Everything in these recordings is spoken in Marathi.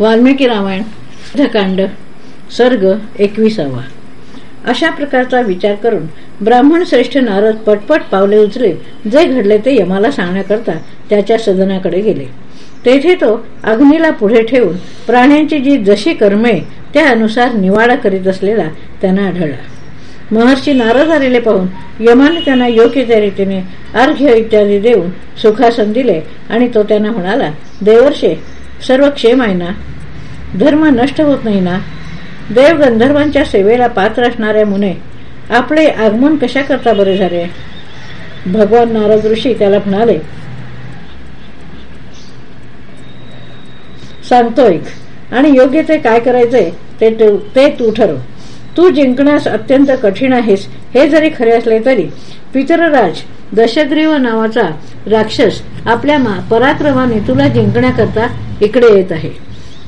वाल्मिकी रामायण युद्धकांड सर्ग एकविसावा. अशा प्रकारचा विचार करून ब्राह्मण श्रेष्ठ नारद पटपट पावले उचले. जे घडले ते यमाला सांगण्याकरता त्याच्या सदनाकडे गेले. तेथे तो अग्नीला पुढे ठेवून प्राण्यांची जी जशी कर्मे त्यानुसार निवाडा करीत असलेला त्यांना आढळला. महर्षी नारद आलेले पाहून यमाने त्यांना योग्य त्या रीतीने अर्घ्य इत्यादी देऊन सुखासन दिले आणि तो त्यांना म्हणाला देवर्षे सर्व क्षेम आहे ना. धर्म नष्ट होत नाही ना. देव गंधर्वांच्या सेवेला पात्र असणाऱ्या मुने आपले आगमन कशा करता बरे झाले? भगवान नारद ऋषी त्याला म्हणाले सांगतोय आणि योग्य ते काय करायचे ते तू ठरव. तू जिंकण्यास अत्यंत कठीण आहेस. हे जरी खरे असले तरी पितरराज दशग्रीव नावाचा राक्षस आपल्या पराक्रमाने तुला जिंकण्याकरता इकडे येत आहे.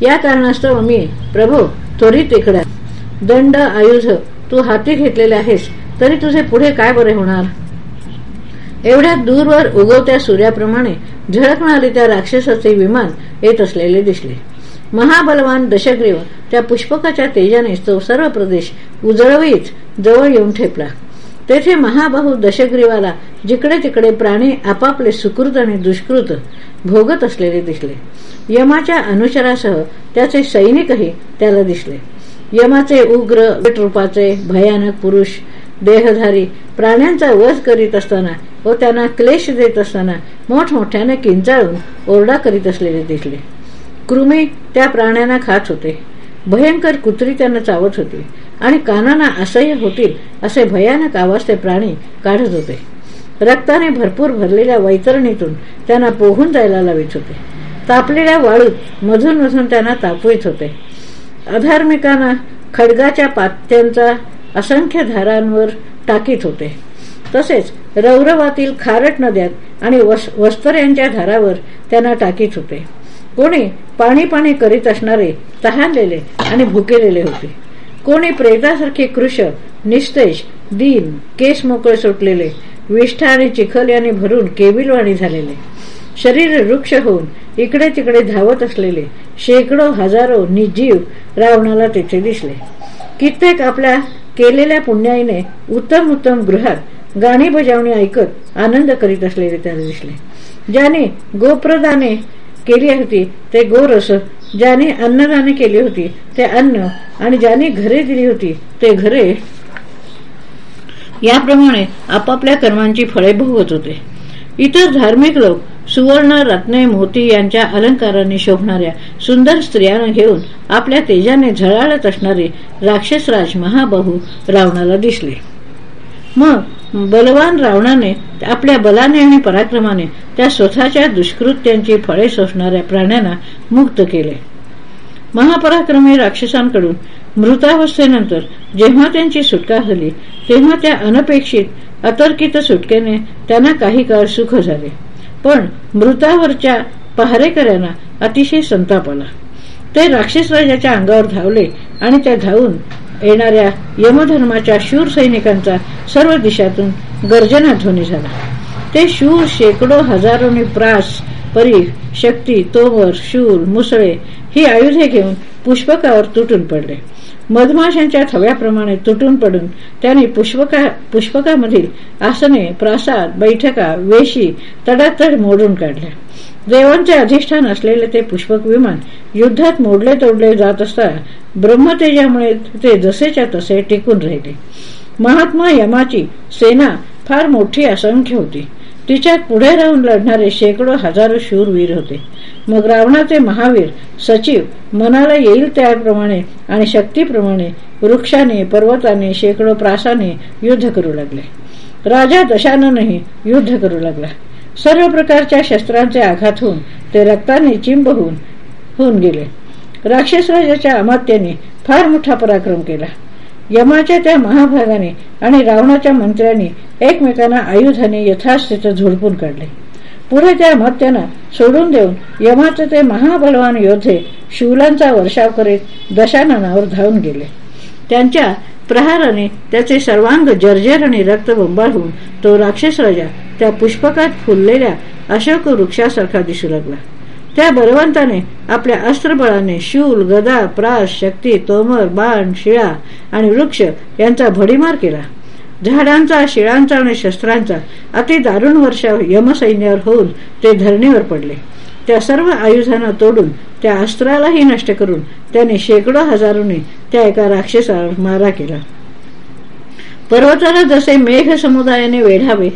या कारणास्तव मी प्रभू त्वरित इकडे. दंड आयुध तू हाती घेतलेले आहेस तरी तुझे पुढे काय बरे होणार? एवढ्या दूरवर उगवत्या सूर्याप्रमाणे झळकणारे त्या राक्षसाचे विमान येत असलेले दिसले. महाबलवान दशग्रीव त्या पुष्पकाच्या तेजाने तो सर्व प्रदेश उजळवीत जवळ येऊन ठेपला. तेथे महाबाहू दशग्रीवाला जिकडे तिकडे प्राणी आपापले सुकृत आणि दुष्कृत भोगत असलेले दिसले. यमाच्या अनुचरासह त्याचे सैनिकही त्याला दिसले. यमाचे उग्र रूपाचे भयानक पुरुष देहधारी प्राण्यांचा वध करीत असताना व त्यांना क्लेश देत असताना मोठमोठ्याने किंचाळून ओरडा करीत असलेले दिसले. कृमी त्या प्राण्यांना खात होते. भयंकर कुत्री त्यांना चावत होती. आणि कानांना असह्य होतील असे भयानक आवाज ते प्राणी काढत होते. रक्ताने भरपूर भरलेल्या वैतरणीतून त्यांना पोहून जायला लावित होते. तापलेल्या वाळूत मधून मधून त्यांना तापवित होते. अधार्मिकांना खडगाच्या पात्यांचा असंख्य धारांवर टाकीत होते. तसेच रौरवातील खारट नद्यात आणि वस्तऱ्यांच्या धारावर त्यांना टाकीत होते. कोणी पाणी पाणी करीत असणारे तहानलेले आणि भुकेलेले होते. कोणी प्रेतासारखे कृश निस्तेज दीन केस मोकळे सुटलेले विष्ठा आणि चिखल याने भरून केबिलवाणी झालेले. शरीर वृक्ष होऊन इकडे तिकडे धावत असलेले शेकडो हजारो निजीव रावणाला तेथे दिसले. कित्येक आपल्या केलेल्या पुण्याईने उत्तम उत्तम गृहात गाणी बजावणी ऐकत आनंद करीत असलेले त्याला दिसले. ज्याने गोप्रदाने केली होती ते गोरस ज्याने अन्नदाने केली होती ते अन्न आणि ज्याने घरे दिली होती ते घरे. याप्रमाणे आपापल्या कर्मांची फळे भोगत होते. इतर धार्मिक लोक सुवर्ण रत्ने मोती यांच्या अलंकाराने शोभणाऱ्या सुंदर स्त्रियांना घेऊन आपल्या तेजाने झळाळत असणारे राक्षसराज महाबाहू रावणाला दिसले. मग बलवान रावणाने आपल्या बलाने आणि पराक्रमाने त्या स्वतःच्या दुष्कृत्यांची फळे सोसणाऱ्या प्राण्यांना मुक्त केले. महापराक्रमी राक्षसांकडून मृतावस्थेनंतर जेव्हा त्यांची सुटका झाली तेव्हा त्या अनपेक्षित अतर्कित सुटकेने त्यांना काही काळ सुख झाले. पण मृतावरच्या पहारेकऱ्यांना अतिशय संताप आला. ते राक्षस राजाच्या अंगावर धावले आणि त्या धावून येणाऱ्या यमधर्माच्या शूर सैनिकांचा सर्व दिशातून गर्जना ध्वनी झाला. ते शूर शेकडो हजारोनी प्रास परी शक्ती तोवर शूर मुसळे ही आयुधे घेऊन पुष्पकावर तुटून पडले. मधमाशांच्या थव्याप्रमाणे तुटून पडून त्यांनी पुष्पका पुष्पकामधील आसने प्रासाद बैठका वेशी तडातड मोडून काढल्या. देवांचे अधिष्ठान असलेले ते पुष्पक विमान युद्धात मोडले तोडले जात असता ब्रह्मतेजामुळे ते जसेच्या तसे टिकून राहिले. महात्मा यमाची सेना फार मोठी असंख्य होती. तिच्यात पुढे राहून लढणारे शेकडो हजारो शूरवीर होते. मग रावणाचे महावीर सचिव मनाला येईल त्याप्रमाणे आणि शक्तीप्रमाणे वृक्षाने पर्वताने शेकडो प्रासाने युद्ध करू लागले. राजा दशाननही युद्ध करू लागला. सर्व प्रकारच्या शस्त्रांचे आघात होऊन ते रक्ताने चिंब होऊन होऊन गेले. राक्षस राजाच्या अमात्याने फार मोठा पराक्रम केला. यमाच्या त्या महाभागाने आणि रावणाच्या मंत्र्यांनी एकमेकांना आयुधाने यथास्थित झोडपून काढले. पुढे त्या अमात्याना सोडून देऊन यमाचे ते महाबलवान योद्धे शिवलांचा वर्षाव करीत दशाननावर धावून गेले. त्यांच्या प्रहाराने त्याचे सर्वांग जर्जर आणि रक्त बंबाळ होऊन तो राक्षस राजा त्या पुष्पकात फुललेल्या अशोक वृक्षासारखा दिसू लागला. त्या बलवंताने आपल्या अस्त्रबळाने शूल गदा प्रास शक्ती तोमर बाण शिळा आणि वृक्ष यांचा भडीमार केला. झाडांचा शिळांचा आणि शस्त्रांचा अति दारुण वर्षा यमसैन्यावर होऊन ते धरणीवर पडले. त्या सर्व आयुधांना तोडून त्या अस्त्रालाही नष्ट करून त्याने शेकडो हजारोने त्या एका राक्षसावर मारा केला. पर्वताला जसे मेघ समुदायाने वेढावे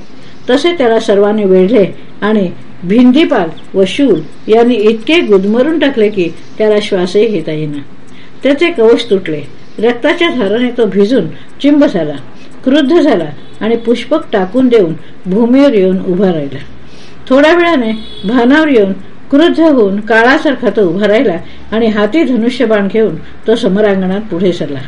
तसे त्याला सर्वांनी वेढले आणि भिंदीपाल व शूल यांनी इतके गुदमरून टाकले की त्याला श्वासही घेता येईना. त्याचे कवच तुटले. रक्ताच्या धाराने तो भिजून चिंब झाला क्रुद्ध झाला आणि पुष्पक टाकून देऊन भूमीवर येऊन उभा राहिला. थोड्या वेळाने भानावर येऊन क्रुद्ध होऊन काळासारखा तो उभा राहिला आणि हाती धनुष्यबाण घेऊन तो समरांगणात पुढे सरला.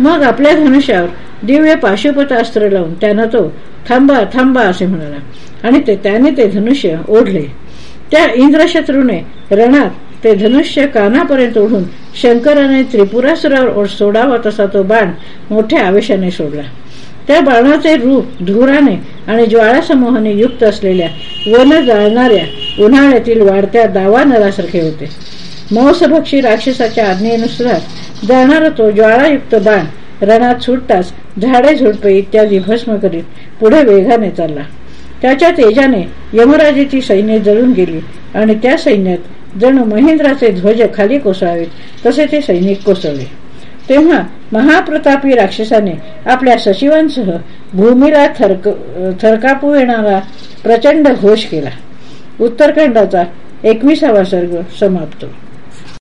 मग आपल्या धनुष्यावर दिव्य पाशुपतास्त्र लावून त्यानं तो थांबा थांबा असे म्हणाला. आणि ते त्याने ते धनुष्य ओढले. त्या इंद्रशत्रूने रणात ते धनुष्य कानापर्यंत ओढून शंकराने त्रिपुरासुरावर सोडावा तसा तो बाण मोठ्या आवेशाने सोडला. त्या बाणाचे रूप धुराने आणि ज्वाळासमूहाने युक्त असलेल्या वन जाळणाऱ्या उन्हाळ्यातील वाढत्या दावा नरासारखे होते. मौसभक्षी राक्षसाच्या आज्ञेनुसार जाणारा तो ज्वाळायुक्त बाण रणात सुटताच झाडे झुडपे इत्यादी भस्म करीत पुढे वेगाने चालला. त्याच्या तेजाने यमराजेची सैन्य जळून गेली आणि त्या सैन्यात जणू महेंद्राचे ध्वज खाली कोसळावेत तसे ते सैनिक कोसळले. तेव्हा महाप्रतापी राक्षसाने आपल्या सचिवांसह भूमीला थरक थरकापू येणारा प्रचंड घोष केला. उत्तरखंडाचा एकविसावा सर्ग समाप्त.